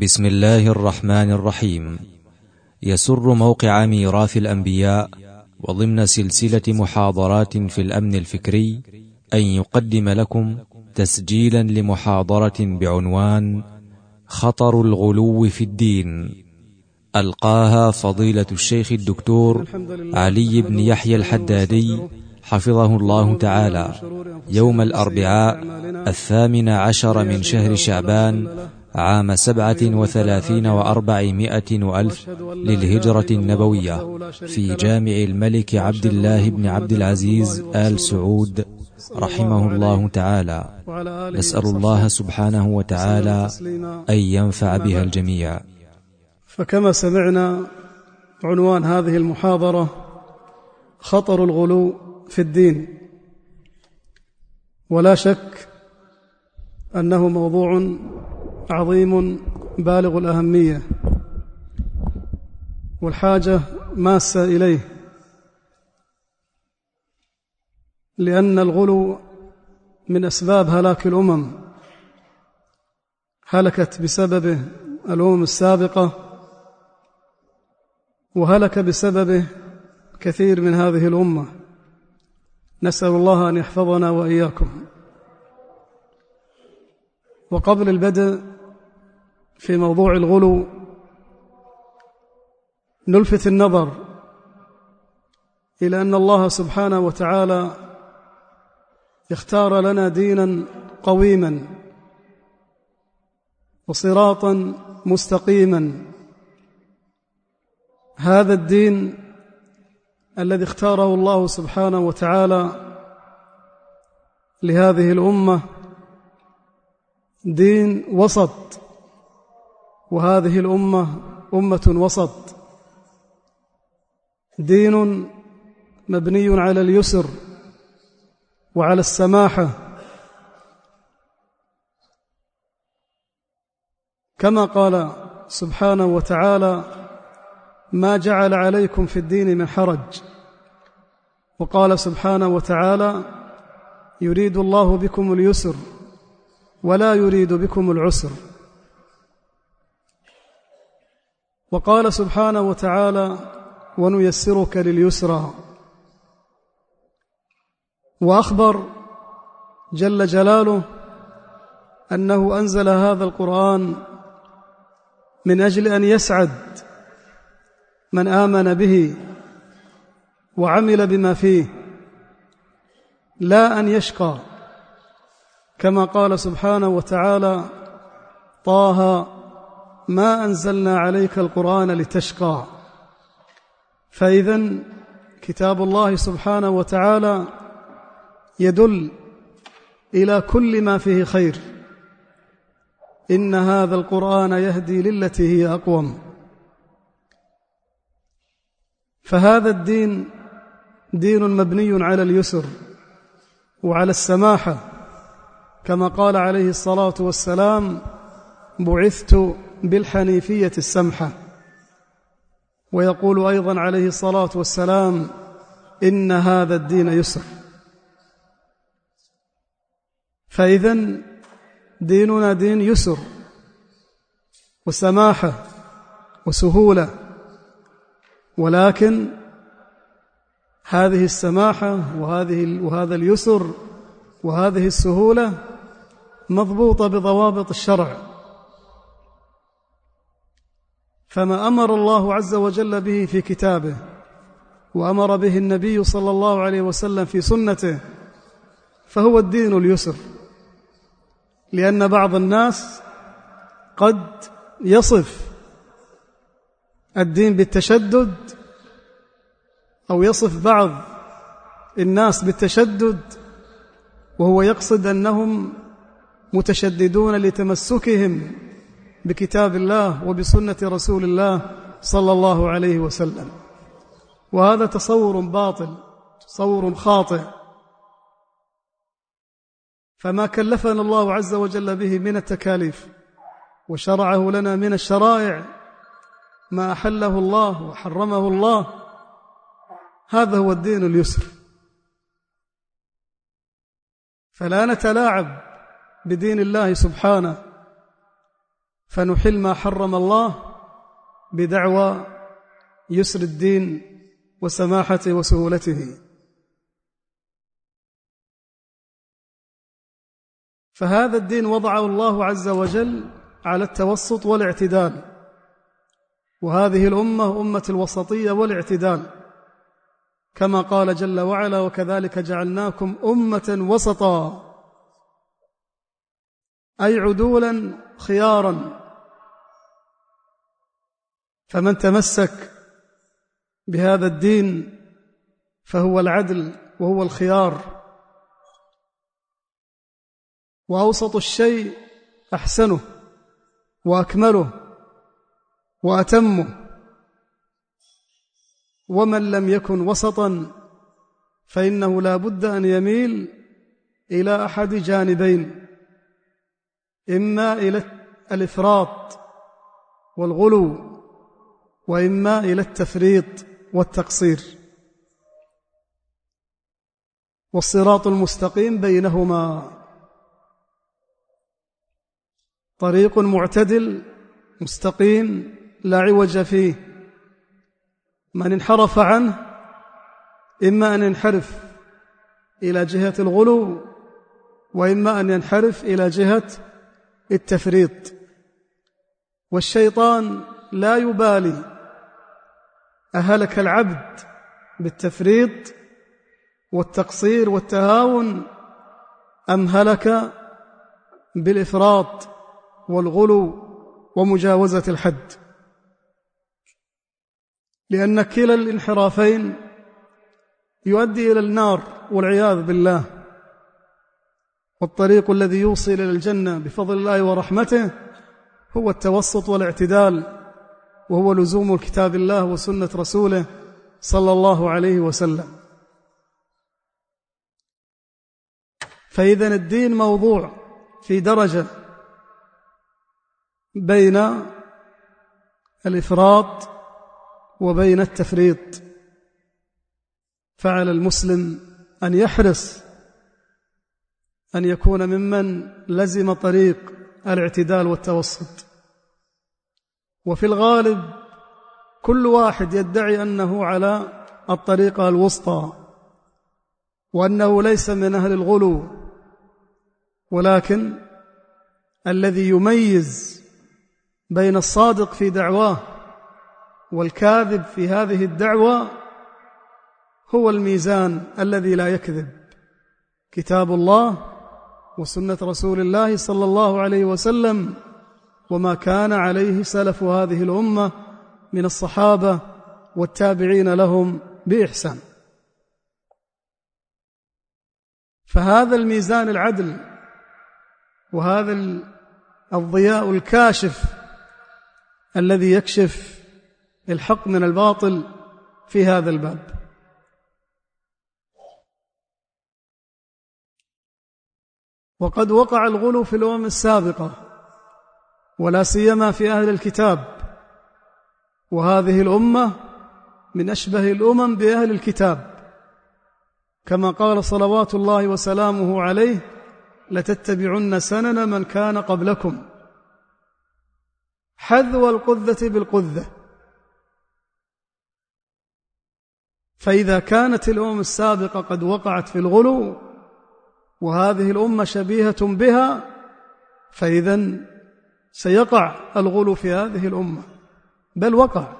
بسم الله الرحمن الرحيم. يسر موقع ميراث الأنبياء وضمن سلسلة محاضرات في الأمن الفكري أن يقدم لكم تسجيلا لمحاضرة بعنوان خطر الغلو في الدين. ألقاها فضيلة الشيخ الدكتور علي بن يحيى الحدادي حفظه الله تعالى يوم الأربعاء الثامن عشر من شهر شعبان عام سبعة وثلاثين وأربعمائة وألف للهجرة النبوية في جامع الملك عبد الله بن عبد العزيز آل سعود رحمه الله تعالى. نسأل الله سبحانه وتعالى أن ينفع بها الجميع. فكما سمعنا عنوان هذه المحاضرة خطر الغلو في الدين. ولا شك أنه موضوع عظيم بالغ الأهمية والحاجة ماسة إليه لأن الغلو من أسباب هلاك الأمم هلكت بسببه الأمم السابقة وهلك بسببه كثير من هذه الأمة. نسأل الله أن يحفظنا وإياكم. وقبل البدء في موضوع الغلو. نلفت النظر إلى أن الله سبحانه وتعالى اختار لنا دينا قويما وصراطا مستقيما. هذا الدين الذي اختاره الله سبحانه وتعالى لهذه الأمة دين وسط. وهذه الأمة أمة وسط. دين مبني على اليسر وعلى السماحة. كما قال سبحانه وتعالى ما جعل عليكم في الدين من حرج وقال سبحانه وتعالى يريد الله بكم اليسر ولا يريد بكم العسر وقال سبحانه وتعالى ونيسرك لليسرى. وأخبر جل جلاله أنه أنزل هذا القرآن من أجل أن يسعد من آمن به وعمل بما فيه لا أن يشقى. كما قال سبحانه وتعالى طه ما أنزلنا عليك القرآن لتشقى. فاذا كتاب الله سبحانه وتعالى يدل إلى كل ما فيه خير. إن هذا القرآن يهدي للتي هي أقوم. فهذا الدين دين مبني على اليسر وعلى السماحة. كما قال عليه الصلاة والسلام بعثت بالحنيفية السمحة. ويقول أيضا عليه الصلاة والسلام إن هذا الدين يسر. فاذا ديننا دين يسر وسماحة وسهولة. ولكن هذه السماحة وهذه وهذا اليسر وهذه السهولة مضبوطة بضوابط الشرع. فما أمر الله عز وجل به في كتابه وأمر به النبي صلى الله عليه وسلم في سنته فهو الدين اليسر. لأن بعض الناس قد يصف الدين بالتشدد أو يصف بعض الناس بالتشدد وهو يقصد أنهم متشددون لتمسكهم بكتاب الله وبسنة رسول الله صلى الله عليه وسلم. وهذا تصور باطل تصور خاطئ. فما كلفنا الله عز وجل به من التكاليف وشرعه لنا من الشرائع ما أحله الله وحرمه الله هذا هو الدين اليسر. فلا نتلاعب بدين الله سبحانه فنحل ما حرم الله بدعوى يسر الدين وسماحته وسهولته. فهذا الدين وضعه الله عز وجل على التوسط والاعتدال. وهذه الأمة أمة الوسطية والاعتدال. كما قال جل وعلا وكذلك جعلناكم أمة وسطا أي عدولا خيارا. فمن تمسك بهذا الدين فهو العدل وهو الخيار. وأوسط الشيء أحسنه وأكمله وأتمه. ومن لم يكن وسطا فإنه لا بد أن يميل إلى أحد جانبين إما إلى الإفراط والغلو وإما إلى التفريط والتقصير. والصراط المستقيم بينهما. طريق معتدل مستقيم لا عوج فيه. من انحرف عنه إما أن ينحرف إلى جهة الغلو وإما أن ينحرف إلى جهة التفريط. والشيطان لا يبالي أهلك العبد بالتفريط والتقصير والتهاون أم هلك بالإفراط والغلو ومجاوزة الحد؟ لأن كلا الانحرافين يؤدي إلى النار والعياذ بالله. والطريق الذي يوصل إلى الجنة بفضل الله ورحمته هو التوسط والاعتدال. وهو لزوم كتاب الله وسنة رسوله صلى الله عليه وسلم. فإذا الدين موضوع في درجة بين الإفراط وبين التفريط. فعلى المسلم أن يحرص أن يكون ممن لزم طريق الاعتدال والتوسط. وفي الغالب كل واحد يدعي أنه على الطريقة الوسطى وأنه ليس من أهل الغلو ولكن الذي يميز بين الصادق في دعواه والكاذب في هذه الدعوة هو الميزان الذي لا يكذب. كتاب الله وسنة رسول الله صلى الله عليه وسلم وما كان عليه سلف هذه الأمة من الصحابة والتابعين لهم بإحسان. فهذا الميزان العدل وهذا الضياء الكاشف الذي يكشف الحق من الباطل في هذا الباب. وقد وقع الغلو في الأمم السابقة ولا سيما في أهل الكتاب. وهذه الأمة من أشبه الأمم بأهل الكتاب. كما قال صلوات الله وسلامه عليه لتتبعن سنن من كان قبلكم. حذو القذة بالقذة. فإذا كانت الأمم السابقة قد وقعت في الغلو وهذه الأمة شبيهة بها فإذا سيقع الغلو في هذه الأمة. بل وقع.